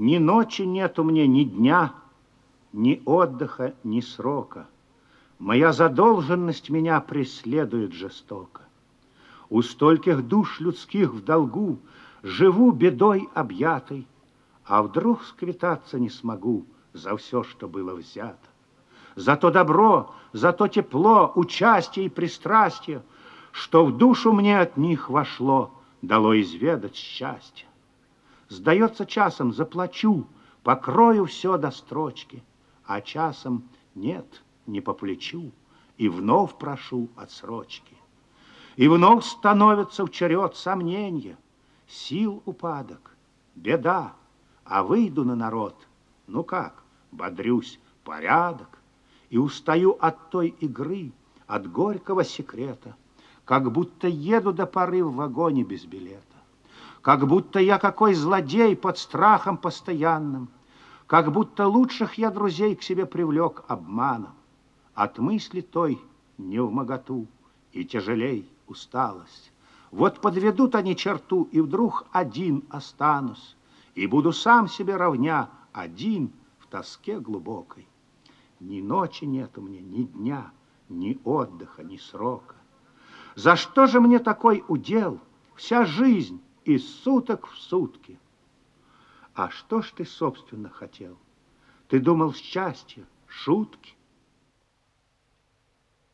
Ни ночи нету мне, ни дня, ни отдыха, ни срока. Моя задолженность меня преследует жестоко. У стольких душ людских в долгу Живу бедой объятой, А вдруг сквитаться не смогу За все, что было взято. За то добро, за то тепло, Участие и пристрастие, Что в душу мне от них вошло, Дало изведать счастье. Сдается часом, заплачу, Покрою все до строчки, А часом нет, не по плечу, И вновь прошу отсрочки. И вновь становится в черед сомнения, Сил упадок, беда, а выйду на народ. Ну как, бодрюсь, порядок, И устаю от той игры, от горького секрета, Как будто еду до поры в вагоне без билета, Как будто я какой злодей под страхом постоянным, Как будто лучших я друзей к себе привлек обманом. От мысли той не в моготу и тяжелей усталость. Вот подведут они черту, и вдруг один останусь, и буду сам себе равня, один в тоске глубокой. Ни ночи нету мне, ни дня, ни отдыха, ни срока. За что же мне такой удел? Вся жизнь из суток в сутки. А что ж ты, собственно, хотел? Ты думал счастье, шутки?